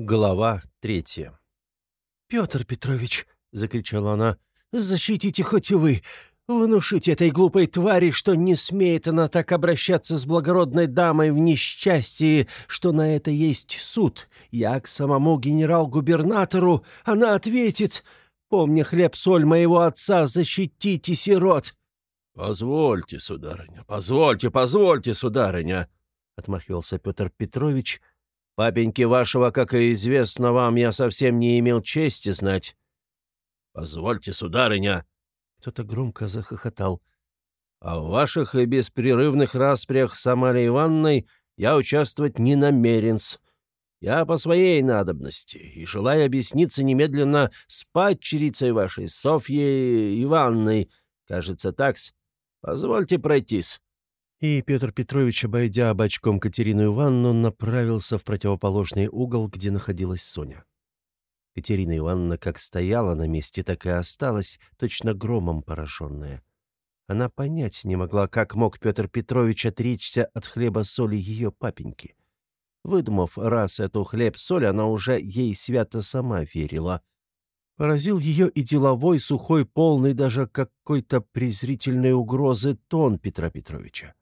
Глава третья. «Петр Петрович!» — закричала она. «Защитите хоть и вы! Внушите этой глупой твари, что не смеет она так обращаться с благородной дамой в несчастье, что на это есть суд. Я к самому генерал-губернатору, она ответит, помня хлеб-соль моего отца, защитите сирот!» «Позвольте, сударыня, позвольте, позвольте, сударыня!» — отмахивался Петр Петрович — Папеньки вашего, как и известно вам, я совсем не имел чести знать». «Позвольте, сударыня!» Кто-то громко захохотал. «А в ваших и беспрерывных распрях с Амалией Ивановной я участвовать не намерен -с. Я по своей надобности и желаю объясниться немедленно с падчерицей вашей, Софьей Ивановной, кажется, такс. Позвольте пройтись». И Петр Петрович, обойдя бочком Катерину Ивановну, направился в противоположный угол, где находилась Соня. Катерина Ивановна как стояла на месте, так и осталась, точно громом пораженная. Она понять не могла, как мог Петр Петрович отречься от хлеба-соли ее папеньки. Выдумав раз эту хлеб-соль, она уже ей свято сама верила. Поразил ее и деловой, сухой, полный даже какой-то презрительной угрозы тон Петра Петровича.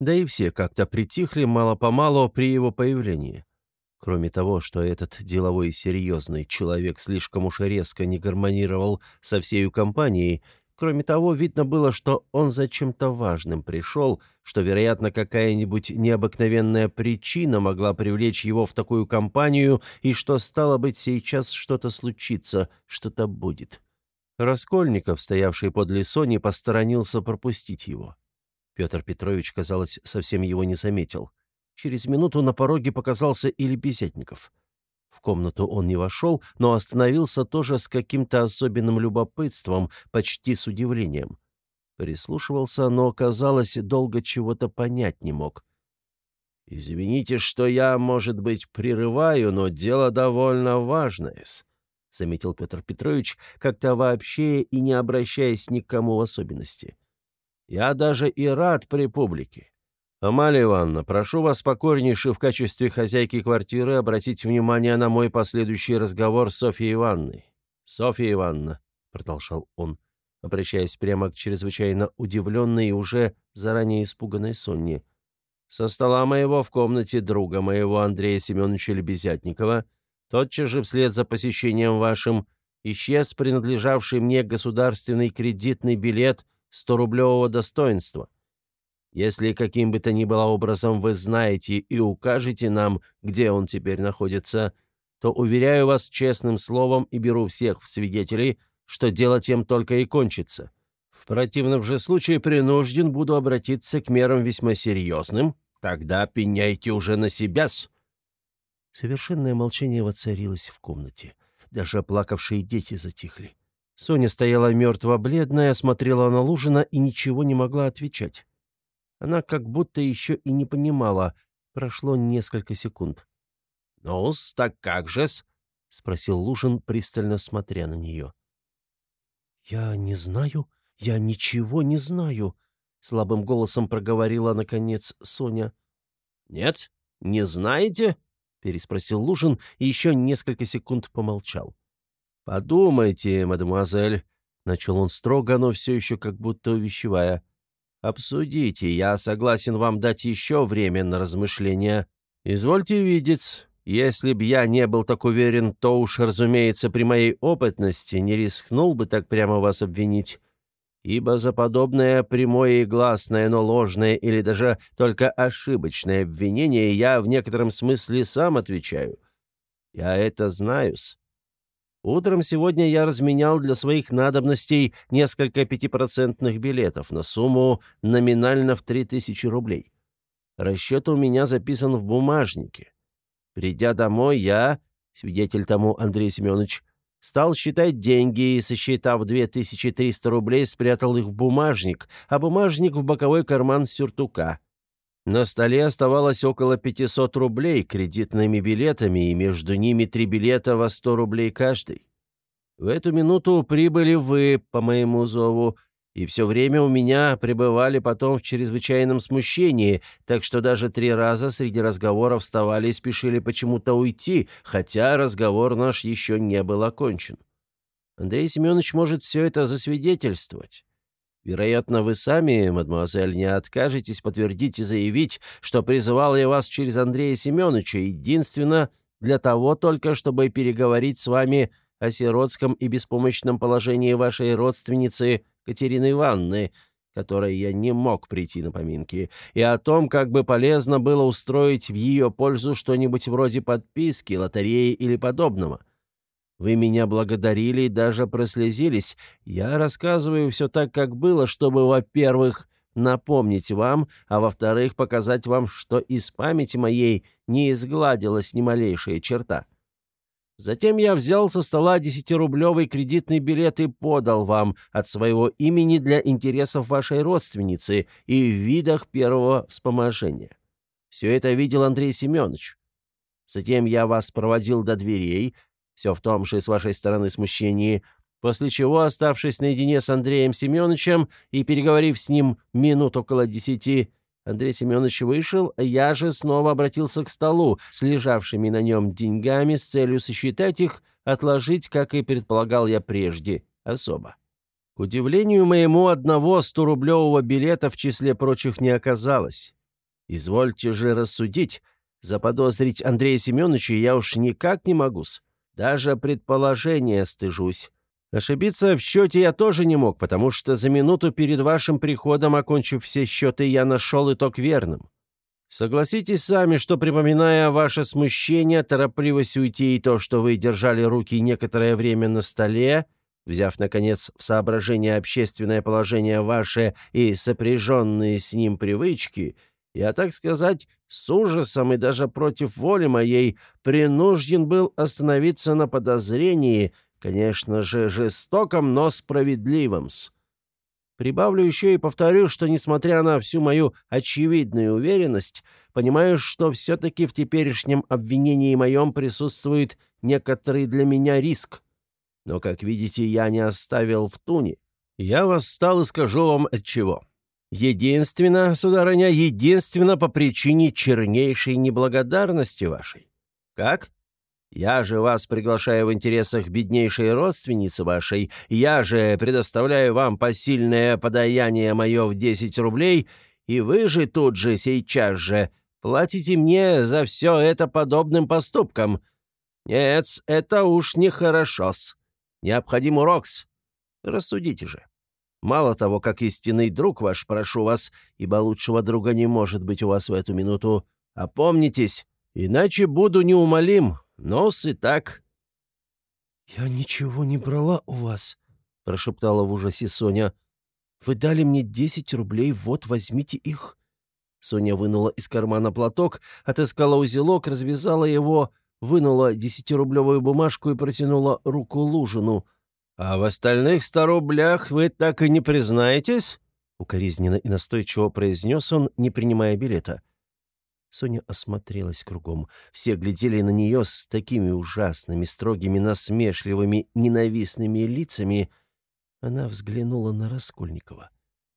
Да и все как-то притихли мало-помалу при его появлении. Кроме того, что этот деловой и серьезный человек слишком уж резко не гармонировал со всей компанией, кроме того, видно было, что он за чем-то важным пришел, что, вероятно, какая-нибудь необыкновенная причина могла привлечь его в такую компанию, и что, стало быть, сейчас что-то случится, что-то будет. Раскольников, стоявший подле Сони, посторонился пропустить его. Петр Петрович, казалось, совсем его не заметил. Через минуту на пороге показался и Лебезятников. В комнату он не вошел, но остановился тоже с каким-то особенным любопытством, почти с удивлением. Прислушивался, но, казалось, долго чего-то понять не мог. «Извините, что я, может быть, прерываю, но дело довольно важное-с», — заметил Петр Петрович, как-то вообще и не обращаясь ни к кому в особенности. Я даже и рад при публике. Амалия Ивановна, прошу вас покорнейше в качестве хозяйки квартиры обратить внимание на мой последующий разговор с Софьей Ивановной. Софья Ивановна, — продолжал он, обращаясь прямо к чрезвычайно удивленной и уже заранее испуганной Сонне, со стола моего в комнате друга моего Андрея Семеновича Лебезятникова, тотчас же вслед за посещением вашим, исчез принадлежавший мне государственный кредитный билет — 100-рублевого достоинства. Если каким бы то ни было образом вы знаете и укажете нам, где он теперь находится, то уверяю вас честным словом и беру всех в свидетелей, что дело тем только и кончится. В противном же случае принужден буду обратиться к мерам весьма серьезным. Тогда пеняйте уже на себя-с». Совершенное молчание воцарилось в комнате. Даже плакавшие дети затихли. Соня стояла мертво-бледная, смотрела на Лужина и ничего не могла отвечать. Она как будто еще и не понимала. Прошло несколько секунд. «Ну-с, так как же-с?» — спросил Лужин, пристально смотря на нее. «Я не знаю, я ничего не знаю», — слабым голосом проговорила, наконец, Соня. «Нет, не знаете?» — переспросил Лужин и еще несколько секунд помолчал. «Подумайте, мадемуазель», — начал он строго, но все еще как будто увещевая. «Обсудите, я согласен вам дать еще время на размышления. Извольте видеть, если б я не был так уверен, то уж, разумеется, при моей опытности не рискнул бы так прямо вас обвинить. Ибо за подобное прямое и гласное, но ложное или даже только ошибочное обвинение я в некотором смысле сам отвечаю. Я это знаю-с. Утром сегодня я разменял для своих надобностей несколько пятипроцентных билетов на сумму номинально в 3000 рублей. Расчет у меня записан в бумажнике. Придя домой, я, свидетель тому Андрей Семенович, стал считать деньги и, сосчитав 2300 рублей, спрятал их в бумажник, а бумажник в боковой карман сюртука. На столе оставалось около 500 рублей кредитными билетами, и между ними три билета во 100 рублей каждый. В эту минуту прибыли вы, по моему зову, и все время у меня пребывали потом в чрезвычайном смущении, так что даже три раза среди разговоров вставали и спешили почему-то уйти, хотя разговор наш еще не был окончен. Андрей Семенович может все это засвидетельствовать. Вероятно, вы сами, мадемуазель, не откажетесь подтвердить и заявить, что призывал я вас через Андрея Семеновича, единственно для того только, чтобы переговорить с вами о сиротском и беспомощном положении вашей родственницы Катерины Ивановны, которой я не мог прийти на поминки, и о том, как бы полезно было устроить в ее пользу что-нибудь вроде подписки, лотереи или подобного. Вы меня благодарили и даже прослезились. Я рассказываю все так, как было, чтобы, во-первых, напомнить вам, а во-вторых, показать вам, что из памяти моей не изгладилась ни малейшая черта. Затем я взял со стола десятирублевый кредитный билет и подал вам от своего имени для интересов вашей родственницы и в видах первого вспоможения. Все это видел Андрей Семенович. Затем я вас проводил до дверей, все в том же с вашей стороны смущении, после чего, оставшись наедине с Андреем Семеновичем и переговорив с ним минут около десяти, Андрей Семенович вышел, я же снова обратился к столу с лежавшими на нем деньгами с целью сосчитать их, отложить, как и предполагал я прежде, особо. К удивлению моему, одного сто-рублевого билета в числе прочих не оказалось. Извольте же рассудить, заподозрить Андрея Семеновича я уж никак не могу-с. Даже предположения стыжусь. Ошибиться в счете я тоже не мог, потому что за минуту перед вашим приходом, окончив все счеты, я нашел итог верным. Согласитесь сами, что, припоминая ваше смущение, торопливость уйти и то, что вы держали руки некоторое время на столе, взяв, наконец, в соображение общественное положение ваше и сопряженные с ним привычки, я, так сказать, с ужасом и даже против воли моей принужден был остановиться на подозрении – Конечно же, жестоком, но справедливым-с. Прибавлю еще и повторю, что, несмотря на всю мою очевидную уверенность, понимаю, что все-таки в теперешнем обвинении моем присутствует некоторый для меня риск. Но, как видите, я не оставил в туне. Я восстал и скажу вам от чего. Единственно, сударыня, единственно по причине чернейшей неблагодарности вашей. Как? Я же вас приглашаю в интересах беднейшей родственницы вашей, я же предоставляю вам посильное подаяние мое в 10 рублей, и вы же тут же, сейчас же, платите мне за все это подобным поступком. Нет, это уж нехорошо-с. Необходим урок-с. Рассудите же. Мало того, как истинный друг ваш, прошу вас, ибо лучшего друга не может быть у вас в эту минуту, опомнитесь, иначе буду неумолим, Нос и так». «Я ничего не брала у вас», — прошептала в ужасе Соня. «Вы дали мне десять рублей, вот возьмите их». Соня вынула из кармана платок, отыскала узелок, развязала его, вынула десятирублевую бумажку и протянула руку Лужину. «А в остальных ста рублях вы так и не признаетесь?» Укоризненно и настойчиво произнес он, не принимая билета. Соня осмотрелась кругом. Все глядели на нее с такими ужасными, строгими, насмешливыми, ненавистными лицами. Она взглянула на Раскольникова.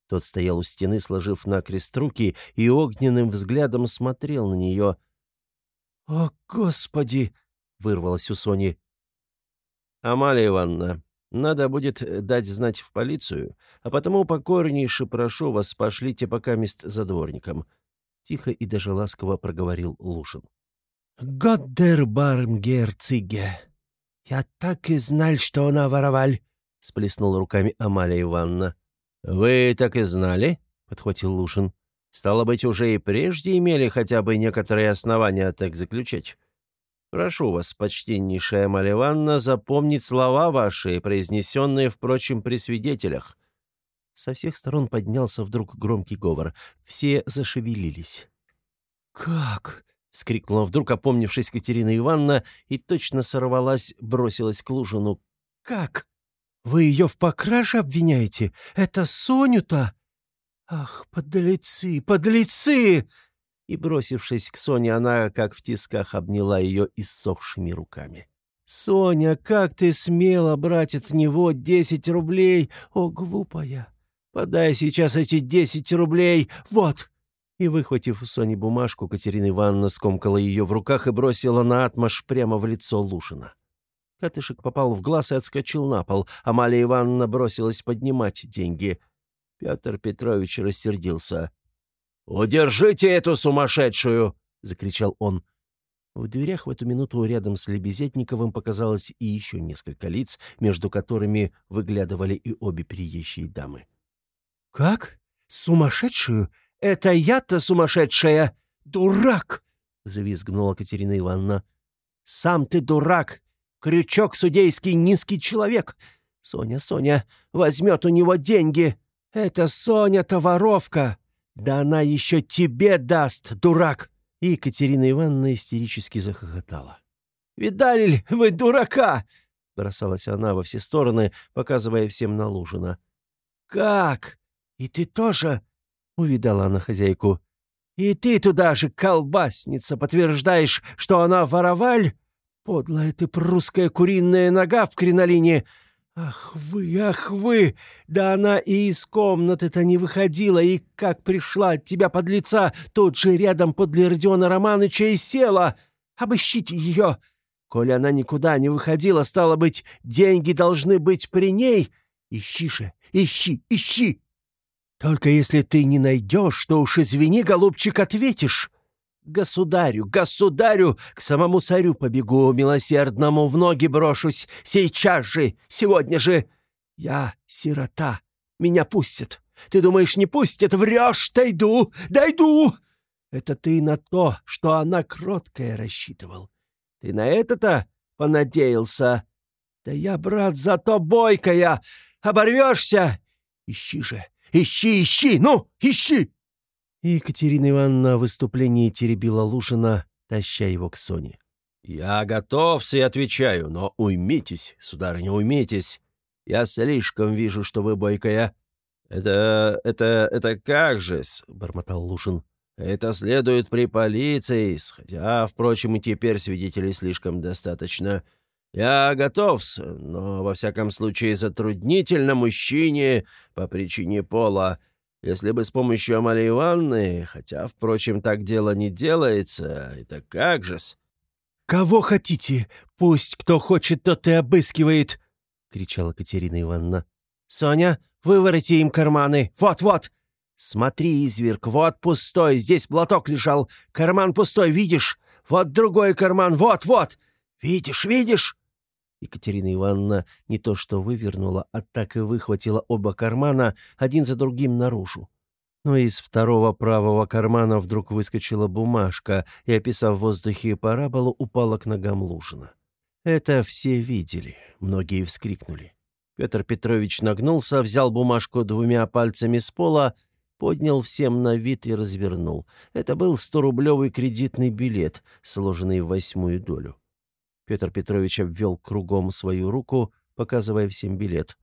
Тот стоял у стены, сложив накрест руки, и огненным взглядом смотрел на нее. «О, Господи!» — вырвалось у Сони. «Амалия Ивановна, надо будет дать знать в полицию, а потому покорнейше прошу вас, пошлите пока мест за дворником». — тихо и даже ласково проговорил Лушин. «Годдер бармгерциге! Я так и знал, что она вороваль!» — сплеснула руками Амалия Ивановна. «Вы так и знали?» — подхватил Лушин. «Стало быть, уже и прежде имели хотя бы некоторые основания так заключать. Прошу вас, почтеннейшая Амалия Ивановна, запомнить слова ваши, произнесенные, впрочем, при свидетелях. Со всех сторон поднялся вдруг громкий говор. Все зашевелились. «Как?» — вскрикнула вдруг, опомнившись Катерина Ивановна, и точно сорвалась, бросилась к Лужину. «Как? Вы ее в покраше обвиняете? Это Соню-то? Ах, подлецы, подлецы!» И, бросившись к Соне, она, как в тисках, обняла ее иссохшими руками. «Соня, как ты смела брать от него десять рублей? О, глупая! Подай сейчас эти десять рублей! Вот!» И, выхватив у Сони бумажку, Катерина Ивановна скомкала ее в руках и бросила на отмаш прямо в лицо Лушина. Катышек попал в глаз и отскочил на пол. Амалия Ивановна бросилась поднимать деньги. Петр Петрович рассердился. «Удержите эту сумасшедшую!» — закричал он. В дверях в эту минуту рядом с Лебезетниковым показалось и еще несколько лиц, между которыми выглядывали и обе приезжие дамы. «Как? Сумасшедшую? Это я-то сумасшедшая! Дурак!» — завизгнула Катерина Ивановна. «Сам ты дурак! Крючок судейский низкий человек! Соня, Соня, возьмет у него деньги! Это Соня-то воровка! Да она еще тебе даст, дурак!» И Екатерина Ивановна истерически захохотала. «Видали ли вы дурака?» — бросалась она во все стороны, показывая всем на Лужина. «Как? И ты тоже?» — увидала она хозяйку. «И ты туда же, колбасница, подтверждаешь, что она вороваль? Подлая ты прусская куриная нога в кринолине! «Ах вы, ах вы! Да она и из комнаты-то не выходила, и как пришла от тебя под лица, тут же рядом подле Родиона Романыча и села! Обыщите ее! Коли она никуда не выходила, стало быть, деньги должны быть при ней. Ищи же, ищи, ищи! Только если ты не найдешь, то уж извини, голубчик, ответишь!» Государю, государю, к самому царю побегу, милосердному в ноги брошусь, сейчас же, сегодня же. Я сирота, меня пустят. Ты думаешь, не пустят? Врешь, дойду, дойду. Это ты на то, что она кроткая рассчитывал. Ты на это-то понадеялся? Да я, брат, зато бойкая. Оборвешься? Ищи же, ищи, ищи, ну, ищи!» И Екатерина Ивановна в выступлении теребила Лушина, таща его к Соне. «Я готов, и отвечаю, но уймитесь, сударыня, уймитесь. Я слишком вижу, что вы бойкая». «Это... это... это как же-с?» — бормотал Лушин. «Это следует при полиции, хотя, впрочем, и теперь свидетелей слишком достаточно. Я готов, но, во всяком случае, затруднительно мужчине по причине пола. Если бы с помощью Амалии Ивановны, хотя, впрочем, так дело не делается, это как же-с?» «Кого хотите? Пусть кто хочет, тот и обыскивает!» — кричала Катерина Ивановна. «Соня, вывороти им карманы! Вот-вот! Смотри, изверг, вот пустой, здесь платок лежал, карман пустой, видишь? Вот другой карман, вот-вот! Видишь, видишь?» Екатерина Ивановна не то что вывернула, а так и выхватила оба кармана один за другим наружу. Но из второго правого кармана вдруг выскочила бумажка и, описав в воздухе параболу, упала к ногам Лужина. Это все видели, многие вскрикнули. Петр Петрович нагнулся, взял бумажку двумя пальцами с пола, поднял всем на вид и развернул. Это был сторублевый кредитный билет, сложенный в восьмую долю. Петр Петрович обвел кругом свою руку, показывая всем билет.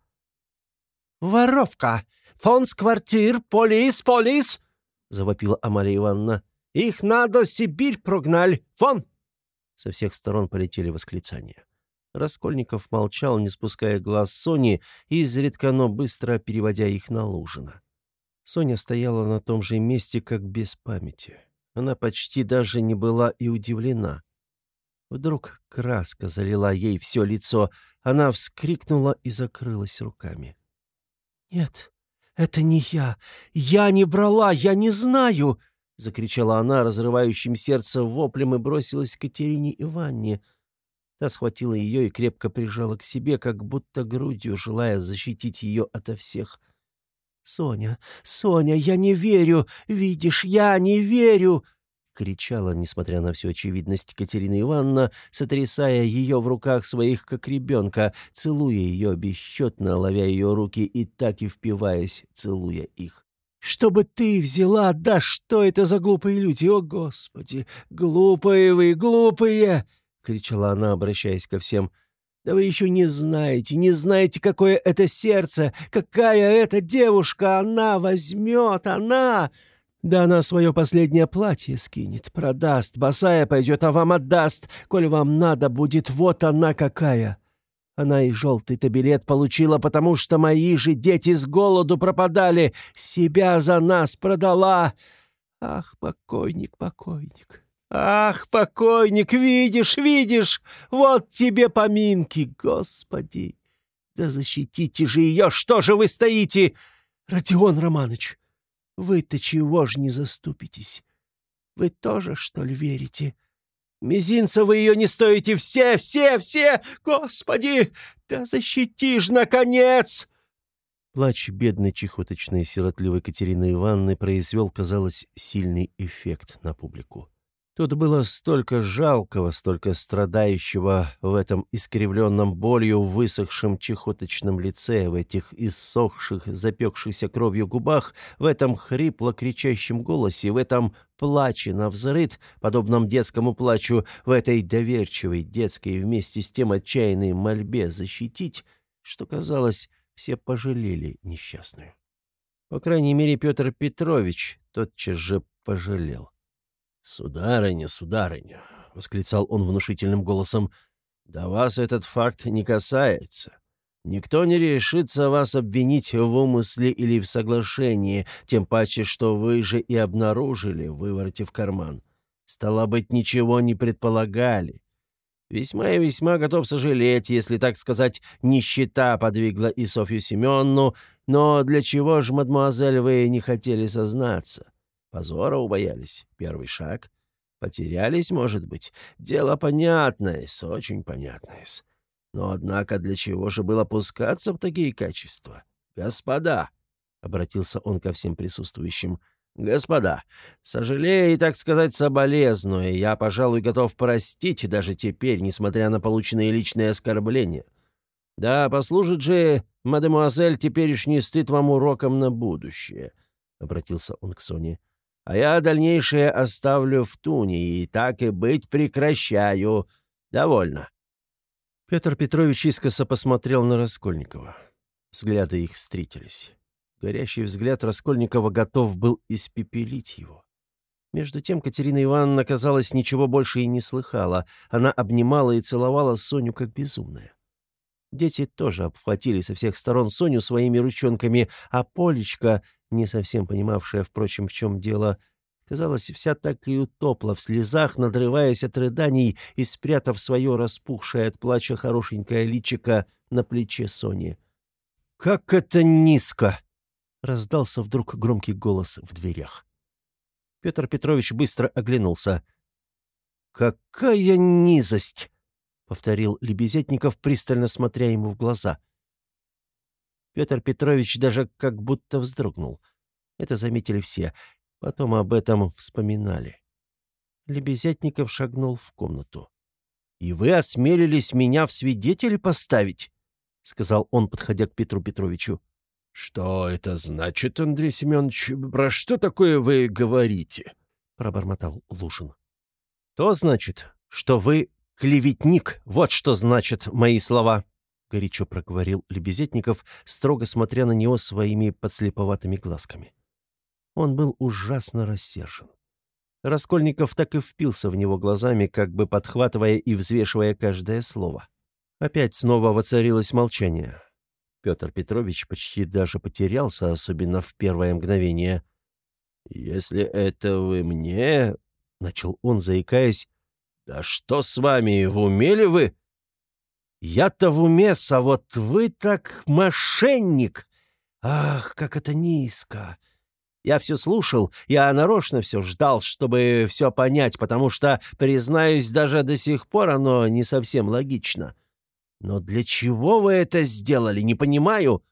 «Воровка! Фон с квартир! Полис! Полис!» — завопила Амалия Ивановна. «Их надо Сибирь прогнали! Вон!» Со всех сторон полетели восклицания. Раскольников молчал, не спуская глаз Сони, изредка, но быстро переводя их на Лужина. Соня стояла на том же месте, как без памяти. Она почти даже не была и удивлена. Вдруг краска залила ей все лицо. Она вскрикнула и закрылась руками. «Нет, это не я. Я не брала, я не знаю!» — закричала она, разрывающим сердце воплем, и бросилась к Катерине Иванне. Та схватила ее и крепко прижала к себе, как будто грудью, желая защитить ее ото всех. «Соня, Соня, я не верю! Видишь, я не верю!» Кричала, несмотря на всю очевидность, Катерина Ивановна, сотрясая ее в руках своих, как ребенка, целуя ее бесчетно, ловя ее руки и так и впиваясь, целуя их. «Чтобы ты взяла, да что это за глупые люди, о Господи! Глупые вы, глупые!» — кричала она, обращаясь ко всем. «Да вы еще не знаете, не знаете, какое это сердце, какая это девушка! Она возьмет, она! Да она свое последнее платье скинет, продаст, босая пойдет, а вам отдаст. Коль вам надо будет, вот она какая. Она и желтый-то билет получила, потому что мои же дети с голоду пропадали, себя за нас продала. Ах, покойник, покойник, ах, покойник, видишь, видишь, вот тебе поминки, Господи! Да защитите же ее, что же вы стоите? Родион Романович, вы-то чего ж не заступитесь? Вы тоже, что ли, верите?» Мизинца вы ее не стоите все, все, все! Господи! Да защити ж, наконец!» Плач бедной чехоточной сиротливой Катерины Ивановны произвел, казалось, сильный эффект на публику. Тут было столько жалкого, столько страдающего в этом искривленном болью высохшем чехоточном лице, в этих иссохших, запекшихся кровью губах, в этом хрипло-кричащем голосе, в этом плаче на взрыд, подобном детскому плачу, в этой доверчивой детской вместе с тем отчаянной мольбе защитить, что, казалось, все пожалели несчастную. По крайней мере, Петр Петрович тотчас же пожалел. «Сударыня, сударыня!» — восклицал он внушительным голосом. «Да вас этот факт не касается. Никто не решится вас обвинить в умысле или в соглашении, тем паче, что вы же и обнаружили, выворотив карман. Стало быть, ничего не предполагали. Весьма и весьма готов сожалеть, если, так сказать, нищета подвигла и Софью Семенну, но для чего же, мадемуазель, вы не хотели сознаться? Позора убоялись. Первый шаг. Потерялись, может быть. Дело понятное, очень понятное. Но, однако, для чего же было пускаться в такие качества? Господа, — обратился он ко всем присутствующим, — господа, сожалею и, так сказать, соболезную, я, пожалуй, готов простить даже теперь, несмотря на полученные личные оскорбления. Да, послужит же, мадемуазель, теперешний стыд вам уроком на будущее, — обратился он к Соне а я дальнейшее оставлю в туне, и так и быть прекращаю. Довольно». Петр Петрович искоса посмотрел на Раскольникова. Взгляды их встретились. Горящий взгляд Раскольникова готов был испепелить его. Между тем Катерина Ивановна, казалось, ничего больше и не слыхала. Она обнимала и целовала Соню как безумная. Дети тоже обхватили со всех сторон Соню своими ручонками, а Полечка не совсем понимавшая, впрочем, в чем дело, казалось, вся так и утопла в слезах, надрываясь от рыданий и спрятав свое распухшее от плача хорошенькое личико на плече Сони. «Как это низко!» — раздался вдруг громкий голос в дверях. Петр Петрович быстро оглянулся. «Какая низость!» — повторил Лебезетников, пристально смотря ему в глаза. Петр Петрович даже как будто вздрогнул. Это заметили все. Потом об этом вспоминали. Лебезятников шагнул в комнату. «И вы осмелились меня в свидетели поставить?» — сказал он, подходя к Петру Петровичу. «Что это значит, Андрей Семенович? Про что такое вы говорите?» — пробормотал Лушин. «То значит, что вы клеветник, вот что значат мои слова», — горячо проговорил Лебезетников, строго смотря на него своими подслеповатыми глазками. Он был ужасно рассержен. Раскольников так и впился в него глазами, как бы подхватывая и взвешивая каждое слово. Опять снова воцарилось молчание. Петр Петрович почти даже потерялся, особенно в первое мгновение. «Если это вы мне...» — начал он, заикаясь. «Да что с вами, в уме ли вы?» Я-то в уме, а вот вы так мошенник. Ах, как это низко. Я все слушал, я нарочно все ждал, чтобы все понять, потому что, признаюсь, даже до сих пор оно не совсем логично. Но для чего вы это сделали, не понимаю.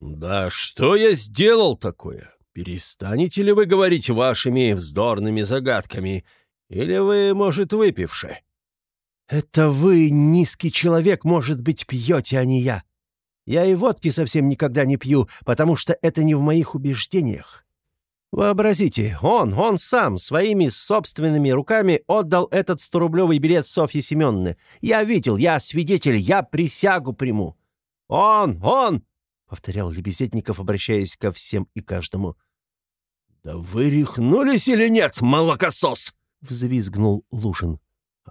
Да что я сделал такое? Перестанете ли вы говорить вашими вздорными загадками? Или вы, может, выпивши? «Это вы, низкий человек, может быть, пьете, а не я. Я и водки совсем никогда не пью, потому что это не в моих убеждениях. Вообразите, он, он сам, своими собственными руками отдал этот сторублевый билет Софье Семеновне. Я видел, я свидетель, я присягу приму. Он, он!» — повторял Лебезетников, обращаясь ко всем и каждому. «Да вы рехнулись или нет, молокосос?» — взвизгнул Лушин.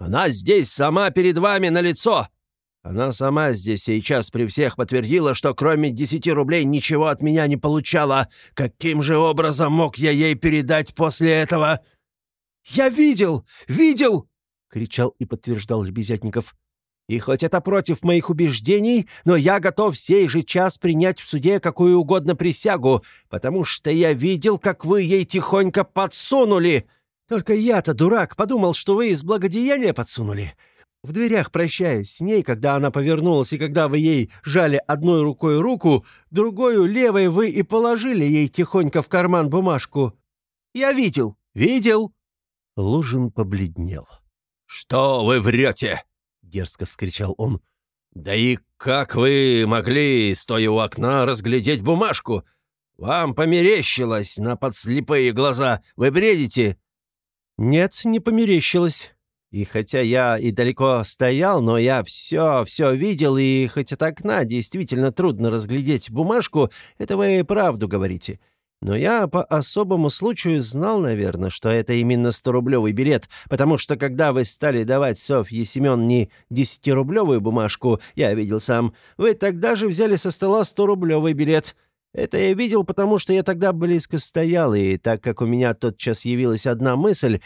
Она здесь сама перед вами на лицо. Она сама здесь сейчас при всех подтвердила, что кроме десяти рублей ничего от меня не получала. Каким же образом мог я ей передать после этого?» «Я видел! Видел!» — кричал и подтверждал Лебезятников. «И хоть это против моих убеждений, но я готов сей же час принять в суде какую угодно присягу, потому что я видел, как вы ей тихонько подсунули. Только я-то, дурак, подумал, что вы из благодеяния подсунули. В дверях, прощаясь с ней, когда она повернулась, и когда вы ей жали одной рукой руку, другой левой вы и положили ей тихонько в карман бумажку. Я видел, видел!» Лужин побледнел. «Что вы врете?» — дерзко вскричал он. «Да и как вы могли, стоя у окна, разглядеть бумажку? Вам померещилось на подслепые глаза. Вы бредите?» «Нет, не померещилось. И хотя я и далеко стоял, но я все, все видел, и хоть от окна действительно трудно разглядеть бумажку, это вы и правду говорите. Но я по особому случаю знал, наверное, что это именно 100-рублевый билет, потому что когда вы стали давать Софье Семеновне 10-рублевую бумажку, я видел сам, вы тогда же взяли со стола 100-рублевый билет. Это я видел, потому что я тогда близко стоял, и так как у меня тотчас явилась одна мысль,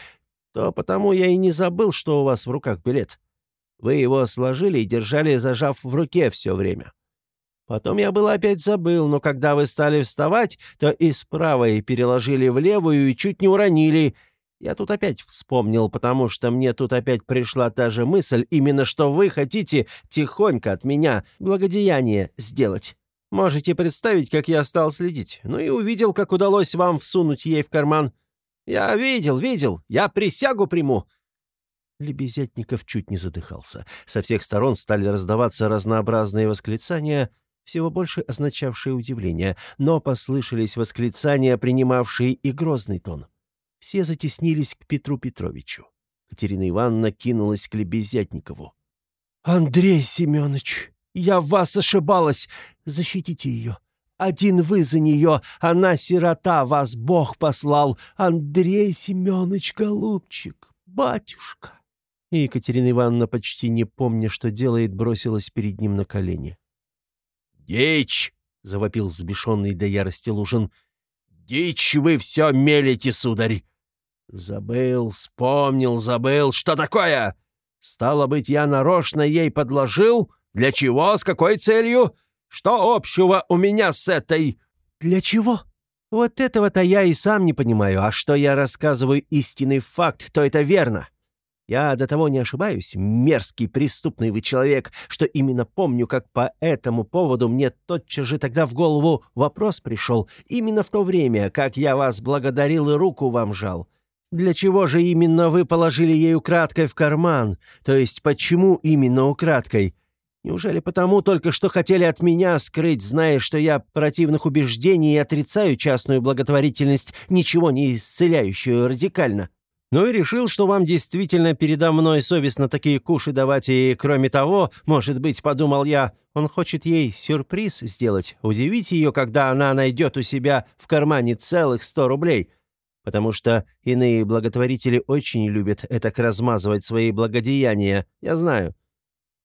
то потому я и не забыл, что у вас в руках билет. Вы его сложили и держали, зажав в руке все время. Потом я был опять забыл, но когда вы стали вставать, то из правой переложили в левую и чуть не уронили. Я тут опять вспомнил, потому что мне тут опять пришла та же мысль, именно что вы хотите тихонько от меня благодеяние сделать. Можете представить, как я стал следить. Ну и увидел, как удалось вам всунуть ей в карман. «Я видел, видел. Я присягу приму». Лебезятников чуть не задыхался. Со всех сторон стали раздаваться разнообразные восклицания, всего больше означавшие удивление, но послышались восклицания, принимавшие и грозный тон. Все затеснились к Петру Петровичу. Катерина Ивановна кинулась к Лебезятникову. «Андрей Семенович, я в вас ошибалась! Защитите ее! Один вы за нее, она сирота, вас Бог послал. Андрей Семенович, голубчик, батюшка!» И Екатерина Ивановна, почти не помня, что делает, бросилась перед ним на колени. «Дичь!» — завопил взбешенный до ярости Лужин. «Дичь вы все мелите, сударь!» «Забыл, вспомнил, забыл. Что такое? Стало быть, я нарочно ей подложил? Для чего? С какой целью? Что общего у меня с этой...» «Для чего?» «Вот этого-то я и сам не понимаю. А что я рассказываю истинный факт, то это верно. Я до того не ошибаюсь, мерзкий, преступный вы человек, что именно помню, как по этому поводу мне тотчас же тогда в голову вопрос пришел, именно в то время, как я вас благодарил и руку вам жал. Для чего же именно вы положили ей украдкой в карман? То есть почему именно украдкой? Неужели потому только, что хотели от меня скрыть, зная, что я противных убеждений и отрицаю частную благотворительность, ничего не исцеляющую радикально? Ну и решил, что вам действительно передо мной совестно такие куши давать, и, кроме того, может быть, подумал я, он хочет ей сюрприз сделать, удивить ее, когда она найдет у себя в кармане целых сто рублей, потому что иные благотворители очень любят это размазывать свои благодеяния, я знаю».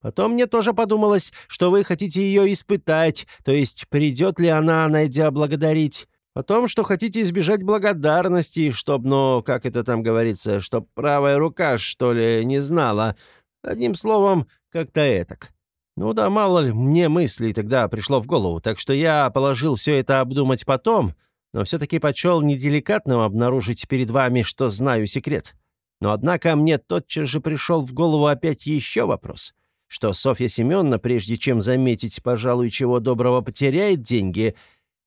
Потом мне тоже подумалось, что вы хотите ее испытать, то есть придет ли она, найдя благодарить. О том, что хотите избежать благодарности, чтоб, ну, как это там говорится, чтоб правая рука, что ли, не знала. Одним словом, как-то этак. Ну да, мало ли, мне мыслей тогда пришло в голову, так что я положил все это обдумать потом, но все-таки почел неделикатным обнаружить перед вами, что знаю секрет. Но однако мне тотчас же пришел в голову опять еще вопрос что Софья Семеновна, прежде чем заметить, пожалуй, чего доброго потеряет деньги,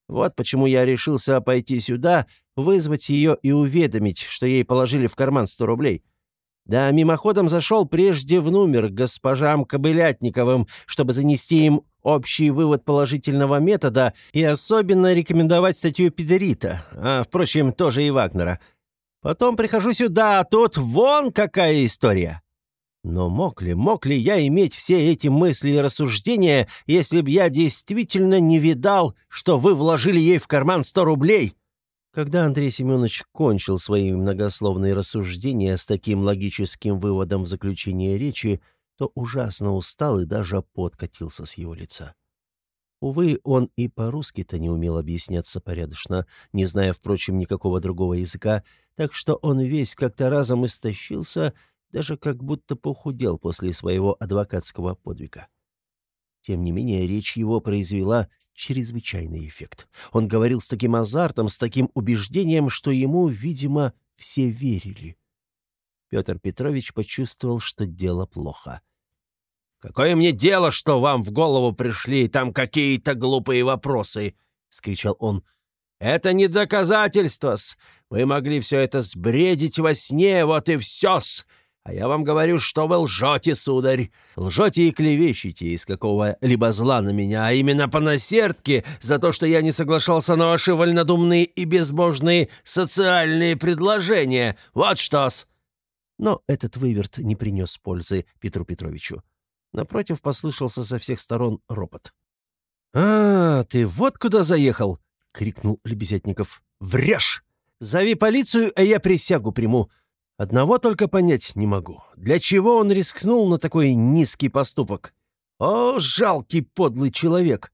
вот почему я решился пойти сюда, вызвать ее и уведомить, что ей положили в карман сто рублей. Да, мимоходом зашел прежде в номер к госпожам Кобылятниковым, чтобы занести им общий вывод положительного метода и особенно рекомендовать статью Педерита, а, впрочем, тоже и Вагнера. Потом прихожу сюда, а тут вон какая история. Но мог ли, мог ли я иметь все эти мысли и рассуждения, если б я действительно не видал, что вы вложили ей в карман сто рублей?» Когда Андрей Семенович кончил свои многословные рассуждения с таким логическим выводом в заключение речи, то ужасно устал и даже подкатился с его лица. Увы, он и по-русски-то не умел объясняться порядочно, не зная, впрочем, никакого другого языка, так что он весь как-то разом истощился, даже как будто похудел после своего адвокатского подвига. Тем не менее, речь его произвела чрезвычайный эффект. Он говорил с таким азартом, с таким убеждением, что ему, видимо, все верили. Петр Петрович почувствовал, что дело плохо. «Какое мне дело, что вам в голову пришли там какие-то глупые вопросы?» — скричал он. «Это не доказательство-с. Вы могли все это сбредить во сне, вот и все-с. А я вам говорю, что вы лжете, сударь. Лжете и клевещете из какого-либо зла на меня, а именно по насердке за то, что я не соглашался на ваши вольнодумные и безбожные социальные предложения. Вот что-с!» Но этот выверт не принес пользы Петру Петровичу. Напротив послышался со всех сторон ропот. «А, ты вот куда заехал!» — крикнул Лебезятников. «Врешь! Зови полицию, а я присягу приму. Одного только понять не могу. Для чего он рискнул на такой низкий поступок? О, жалкий подлый человек!»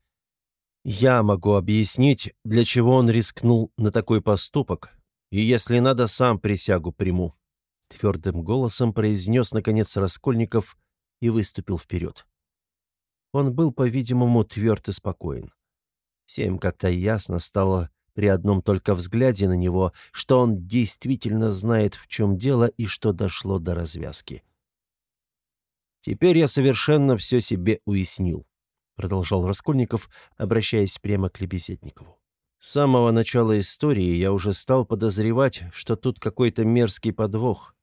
«Я могу объяснить, для чего он рискнул на такой поступок, и, если надо, сам присягу приму», — твердым голосом произнес, наконец, Раскольников — и выступил вперед. Он был, по-видимому, тверд и спокоен. Всем как-то ясно стало при одном только взгляде на него, что он действительно знает, в чем дело и что дошло до развязки. «Теперь я совершенно все себе уяснил», — продолжал Раскольников, обращаясь прямо к Лебеседникову. «С самого начала истории я уже стал подозревать, что тут какой-то мерзкий подвох.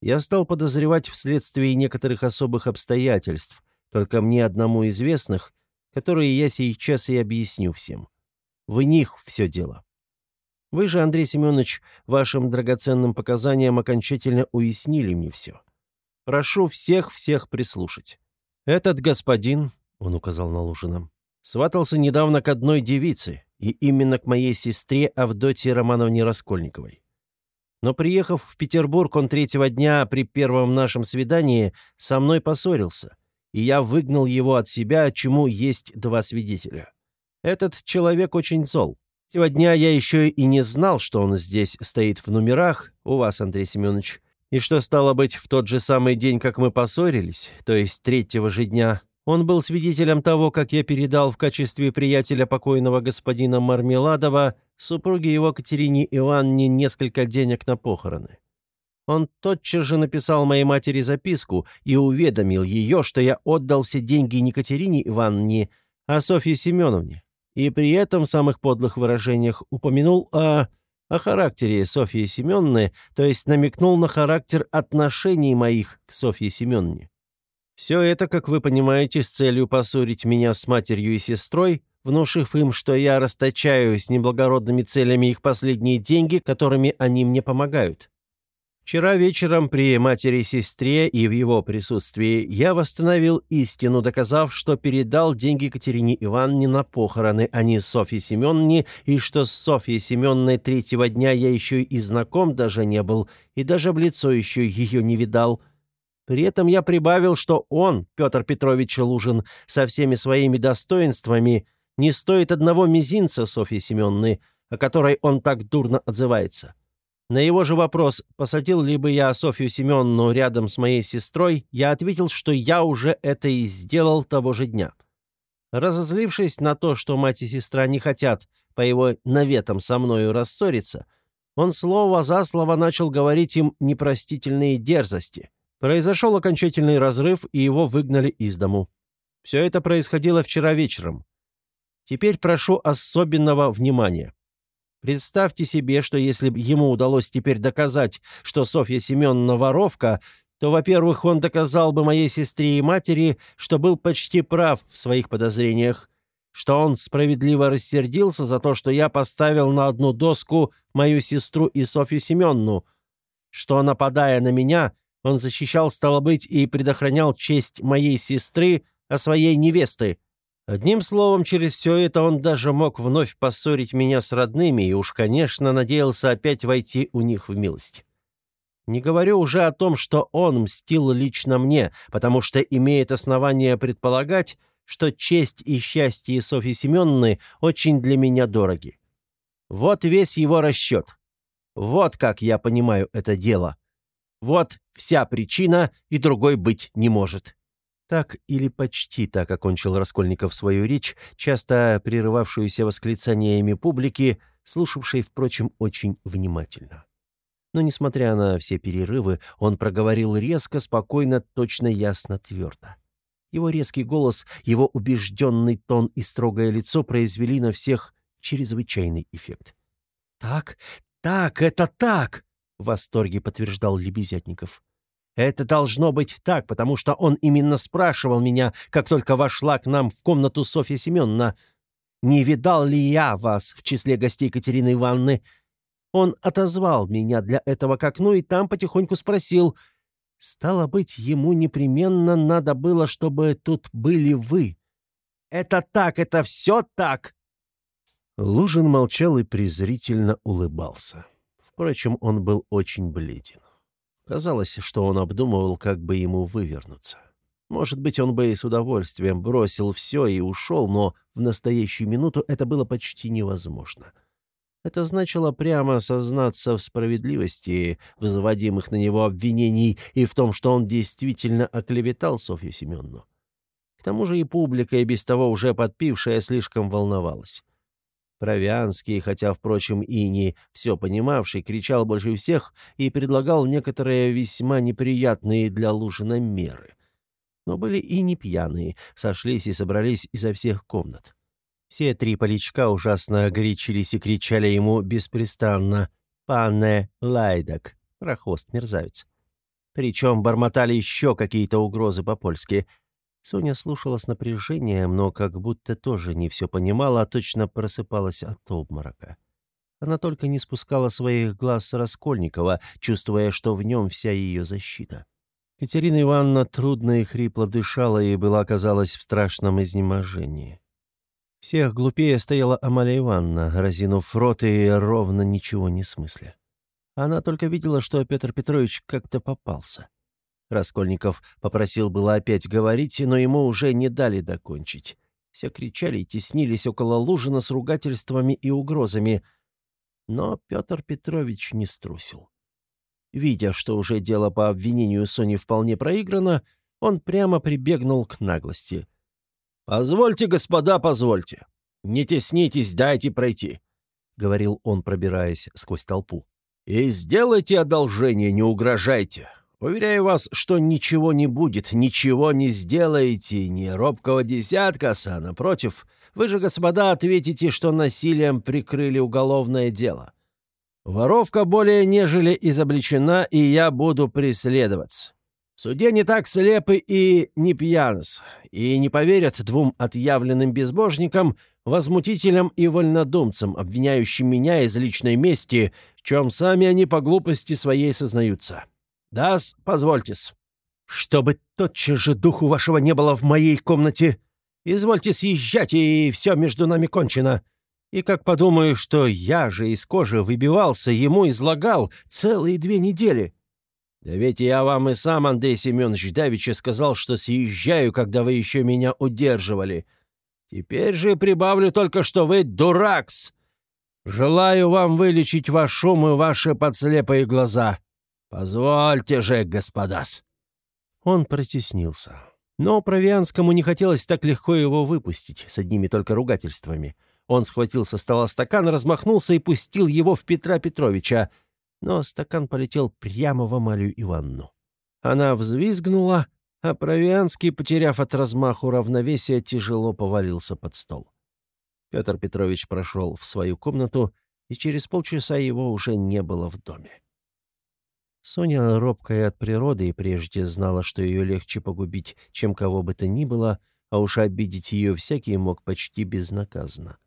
Я стал подозревать вследствие некоторых особых обстоятельств, только мне одному известных, которые я сейчас и объясню всем. В них все дело. Вы же, Андрей Семенович, вашим драгоценным показаниям окончательно уяснили мне все. Прошу всех-всех прислушать. Этот господин, — он указал на Лужина, — сватался недавно к одной девице, и именно к моей сестре Авдотье Романовне Раскольниковой. Но приехав в Петербург, он третьего дня при первом нашем свидании со мной поссорился, и я выгнал его от себя, чему есть два свидетеля. Этот человек очень зол. Третьего дня я еще и не знал, что он здесь стоит в номерах, у вас, Андрей Семенович, и что, стало быть, в тот же самый день, как мы поссорились, то есть третьего же дня, он был свидетелем того, как я передал в качестве приятеля покойного господина Мармеладова супруге его Катерине Ивановне несколько денег на похороны. Он тотчас же написал моей матери записку и уведомил ее, что я отдал все деньги не Катерине Ивановне, а Софье Семеновне, и при этом в самых подлых выражениях упомянул о, о характере Софьи Семеновны, то есть намекнул на характер отношений моих к Софье Семеновне. Все это, как вы понимаете, с целью поссорить меня с матерью и сестрой, внушив им, что я расточаю с неблагородными целями их последние деньги, которыми они мне помогают. Вчера вечером при матери-сестре и в его присутствии я восстановил истину, доказав, что передал деньги Катерине Ивановне на похороны, а не Софье Семеновне, и что с Софьей Семеновной третьего дня я еще и знаком даже не был, и даже в лицо еще ее не видал. При этом я прибавил, что он, Петр Петрович Лужин, со всеми своими достоинствами – не стоит одного мизинца Софьи Семеновны, о которой он так дурно отзывается. На его же вопрос, посадил ли бы я Софью Семеновну рядом с моей сестрой, я ответил, что я уже это и сделал того же дня. Разозлившись на то, что мать и сестра не хотят по его наветам со мною рассориться, он слово за слово начал говорить им непростительные дерзости. Произошел окончательный разрыв, и его выгнали из дому. Все это происходило вчера вечером. Теперь прошу особенного внимания. Представьте себе, что если бы ему удалось теперь доказать, что Софья Семеновна воровка, то, во-первых, он доказал бы моей сестре и матери, что был почти прав в своих подозрениях, что он справедливо рассердился за то, что я поставил на одну доску мою сестру и Софью Семеновну, что, нападая на меня, он защищал, стало быть, и предохранял честь моей сестры, а своей невесты. Одним словом, через все это он даже мог вновь поссорить меня с родными и уж, конечно, надеялся опять войти у них в милость. Не говорю уже о том, что он мстил лично мне, потому что имеет основание предполагать, что честь и счастье Софьи Семеновны очень для меня дороги. Вот весь его расчет. Вот как я понимаю это дело. Вот вся причина, и другой быть не может». Так или почти так окончил Раскольников свою речь, часто прерывавшуюся восклицаниями публики, слушавшей, впрочем, очень внимательно. Но, несмотря на все перерывы, он проговорил резко, спокойно, точно, ясно, твердо. Его резкий голос, его убежденный тон и строгое лицо произвели на всех чрезвычайный эффект. «Так, так, это так!» — в восторге подтверждал Лебезятников. «Это должно быть так, потому что он именно спрашивал меня, как только вошла к нам в комнату Софья Семеновна, не видал ли я вас в числе гостей Катерины Ивановны. Он отозвал меня для этого к окну и там потихоньку спросил, «Стало быть, ему непременно надо было, чтобы тут были вы. Это так, это все так!» Лужин молчал и презрительно улыбался. Впрочем, он был очень бледен. Казалось, что он обдумывал, как бы ему вывернуться. Может быть, он бы и с удовольствием бросил все и ушел, но в настоящую минуту это было почти невозможно. Это значило прямо сознаться в справедливости взводимых на него обвинений и в том, что он действительно оклеветал Софью Семеновну. К тому же и публика, и без того уже подпившая, слишком волновалась. Провианский, хотя, впрочем, и не все понимавший, кричал больше всех и предлагал некоторые весьма неприятные для Лужина меры. Но были и не пьяные, сошлись и собрались изо всех комнат. Все три поличка ужасно горячились и кричали ему беспрестанно «Пане Лайдак!» прохвост-мерзавец. Причем бормотали еще какие-то угрозы по-польски — Соня слушала с напряжением, но как будто тоже не все понимала, а точно просыпалась от обморока. Она только не спускала своих глаз с Раскольникова, чувствуя, что в нем вся ее защита. Катерина Ивановна трудно и хрипло дышала и была, казалось, в страшном изнеможении. Всех глупее стояла Амалия Ивановна, разинув рот и ровно ничего не смысля. Она только видела, что Петр Петрович как-то попался. Раскольников попросил было опять говорить, но ему уже не дали докончить. Все кричали и теснились около Лужина с ругательствами и угрозами. Но Петр Петрович не струсил. Видя, что уже дело по обвинению Сони вполне проиграно, он прямо прибегнул к наглости. «Позвольте, господа, позвольте. Не теснитесь, дайте пройти», — говорил он, пробираясь сквозь толпу. «И сделайте одолжение, не угрожайте. Уверяю вас, что ничего не будет, ничего не сделаете, ни робкого десятка, а напротив, вы же, господа, ответите, что насилием прикрыли уголовное дело. Воровка более нежели изобличена, и я буду преследоваться. В суде не так слепы и не пьянс, и не поверят двум отъявленным безбожникам, возмутителям и вольнодумцам, обвиняющим меня из личной мести, в чем сами они по глупости своей сознаются. «Да-с, позвольте-с. Чтобы тотчас же духу вашего не было в моей комнате. Извольте съезжать, и все между нами кончено. И как подумаю, что я же из кожи выбивался, ему излагал целые две недели. Да ведь я вам и сам, Андрей Семенович Давича, сказал, что съезжаю, когда вы еще меня удерживали. Теперь же прибавлю только, что вы дуракс. Желаю вам вылечить ваш ум и ваши подслепые глаза». «Позвольте же, господас!» Он протеснился. Но Провианскому не хотелось так легко его выпустить, с одними только ругательствами. Он схватил со стола стакан, размахнулся и пустил его в Петра Петровича, но стакан полетел прямо в Амалию Ивановну. Она взвизгнула, а Провианский, потеряв от размаху равновесия, тяжело повалился под стол. Петр Петрович прошел в свою комнату, и через полчаса его уже не было в доме. Соня, робкая от природы и прежде знала, что ее легче погубить, чем кого бы то ни было, а уж обидеть ее всякий мог почти безнаказанно.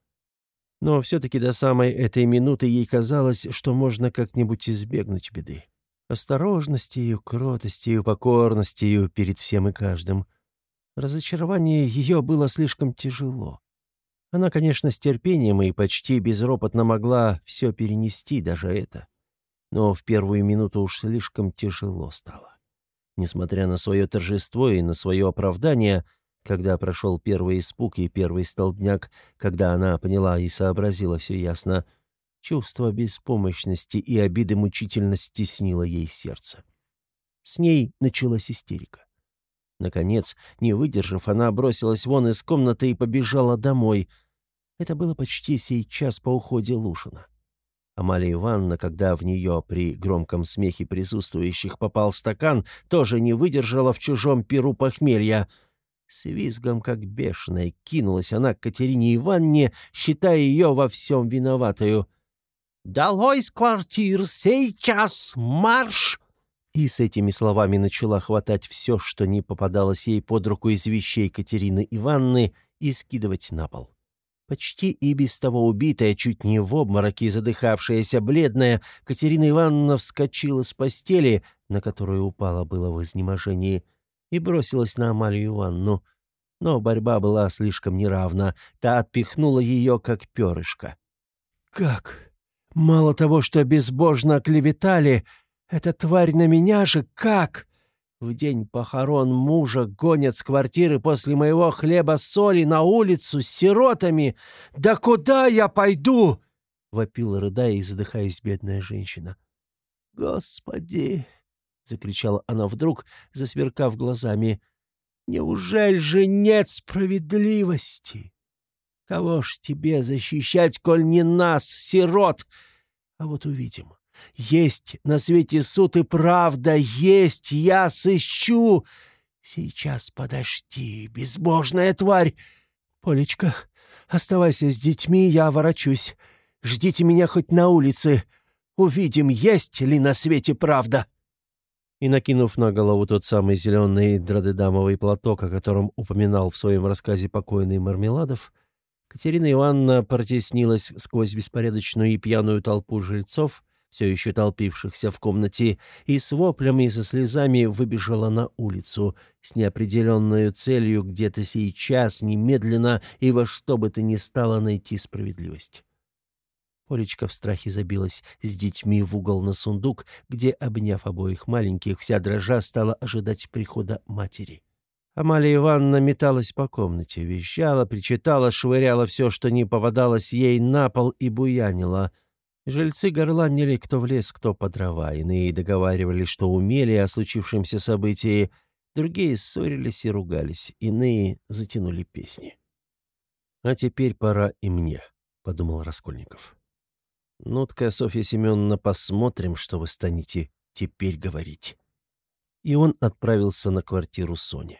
Но все-таки до самой этой минуты ей казалось, что можно как-нибудь избегнуть беды. Осторожностью, кротостью, покорностью перед всем и каждым. Разочарование ее было слишком тяжело. Она, конечно, с терпением и почти безропотно могла все перенести, даже это. Но в первую минуту уж слишком тяжело стало. Несмотря на свое торжество и на свое оправдание, когда прошел первый испуг и первый столбняк, когда она поняла и сообразила все ясно, чувство беспомощности и обиды мучительно стеснило ей сердце. С ней началась истерика. Наконец, не выдержав, она бросилась вон из комнаты и побежала домой. Это было почти сейчас по уходе Лушина. Амалия Ивановна, когда в нее при громком смехе присутствующих попал стакан, тоже не выдержала в чужом перу похмелья. С визгом, как бешеная, кинулась она к Катерине Ивановне, считая ее во всем виноватую. «Долой с квартир! Сейчас марш!» И с этими словами начала хватать все, что не попадалось ей под руку из вещей Катерины Ивановны, и скидывать на пол. Почти и без того убитая, чуть не в обмороке, задыхавшаяся, бледная, Катерина Ивановна вскочила с постели, на которую упала было в изнеможении, и бросилась на Амалию Ивановну. Но борьба была слишком неравна, та отпихнула ее, как перышко. «Как? Мало того, что безбожно оклеветали, эта тварь на меня же как?» В день похорон мужа гонят с квартиры после моего хлеба-соли на улицу с сиротами. Да куда я пойду?» — вопила, рыдая и задыхаясь бедная женщина. «Господи!» — закричала она вдруг, засверкав глазами. «Неужели же нет справедливости? Кого ж тебе защищать, коль не нас, сирот? А вот увидим. Есть на свете суд и правда, есть, я сыщу. Сейчас подожди, безбожная тварь. Полечка, оставайся с детьми, я ворочусь. Ждите меня хоть на улице. Увидим, есть ли на свете правда. И, накинув на голову тот самый зеленый драдедамовый платок, о котором упоминал в своем рассказе покойный Мармеладов, Катерина Ивановна протеснилась сквозь беспорядочную и пьяную толпу жильцов, все еще толпившихся в комнате, и с воплями и со слезами выбежала на улицу с неопределенной целью где-то сейчас, немедленно и во что бы то ни стало найти справедливость. Полечка в страхе забилась с детьми в угол на сундук, где, обняв обоих маленьких, вся дрожа стала ожидать прихода матери. Амалия Ивановна металась по комнате, вещала, причитала, швыряла все, что не попадалось ей на пол и буянила — Жильцы горланили кто в лес, кто по дрова. Иные договаривались, что умели о случившемся событии. Другие ссорились и ругались. Иные затянули песни. «А теперь пора и мне», — подумал Раскольников. «Ну-ка, Софья Семеновна, посмотрим, что вы станете теперь говорить». И он отправился на квартиру Сони.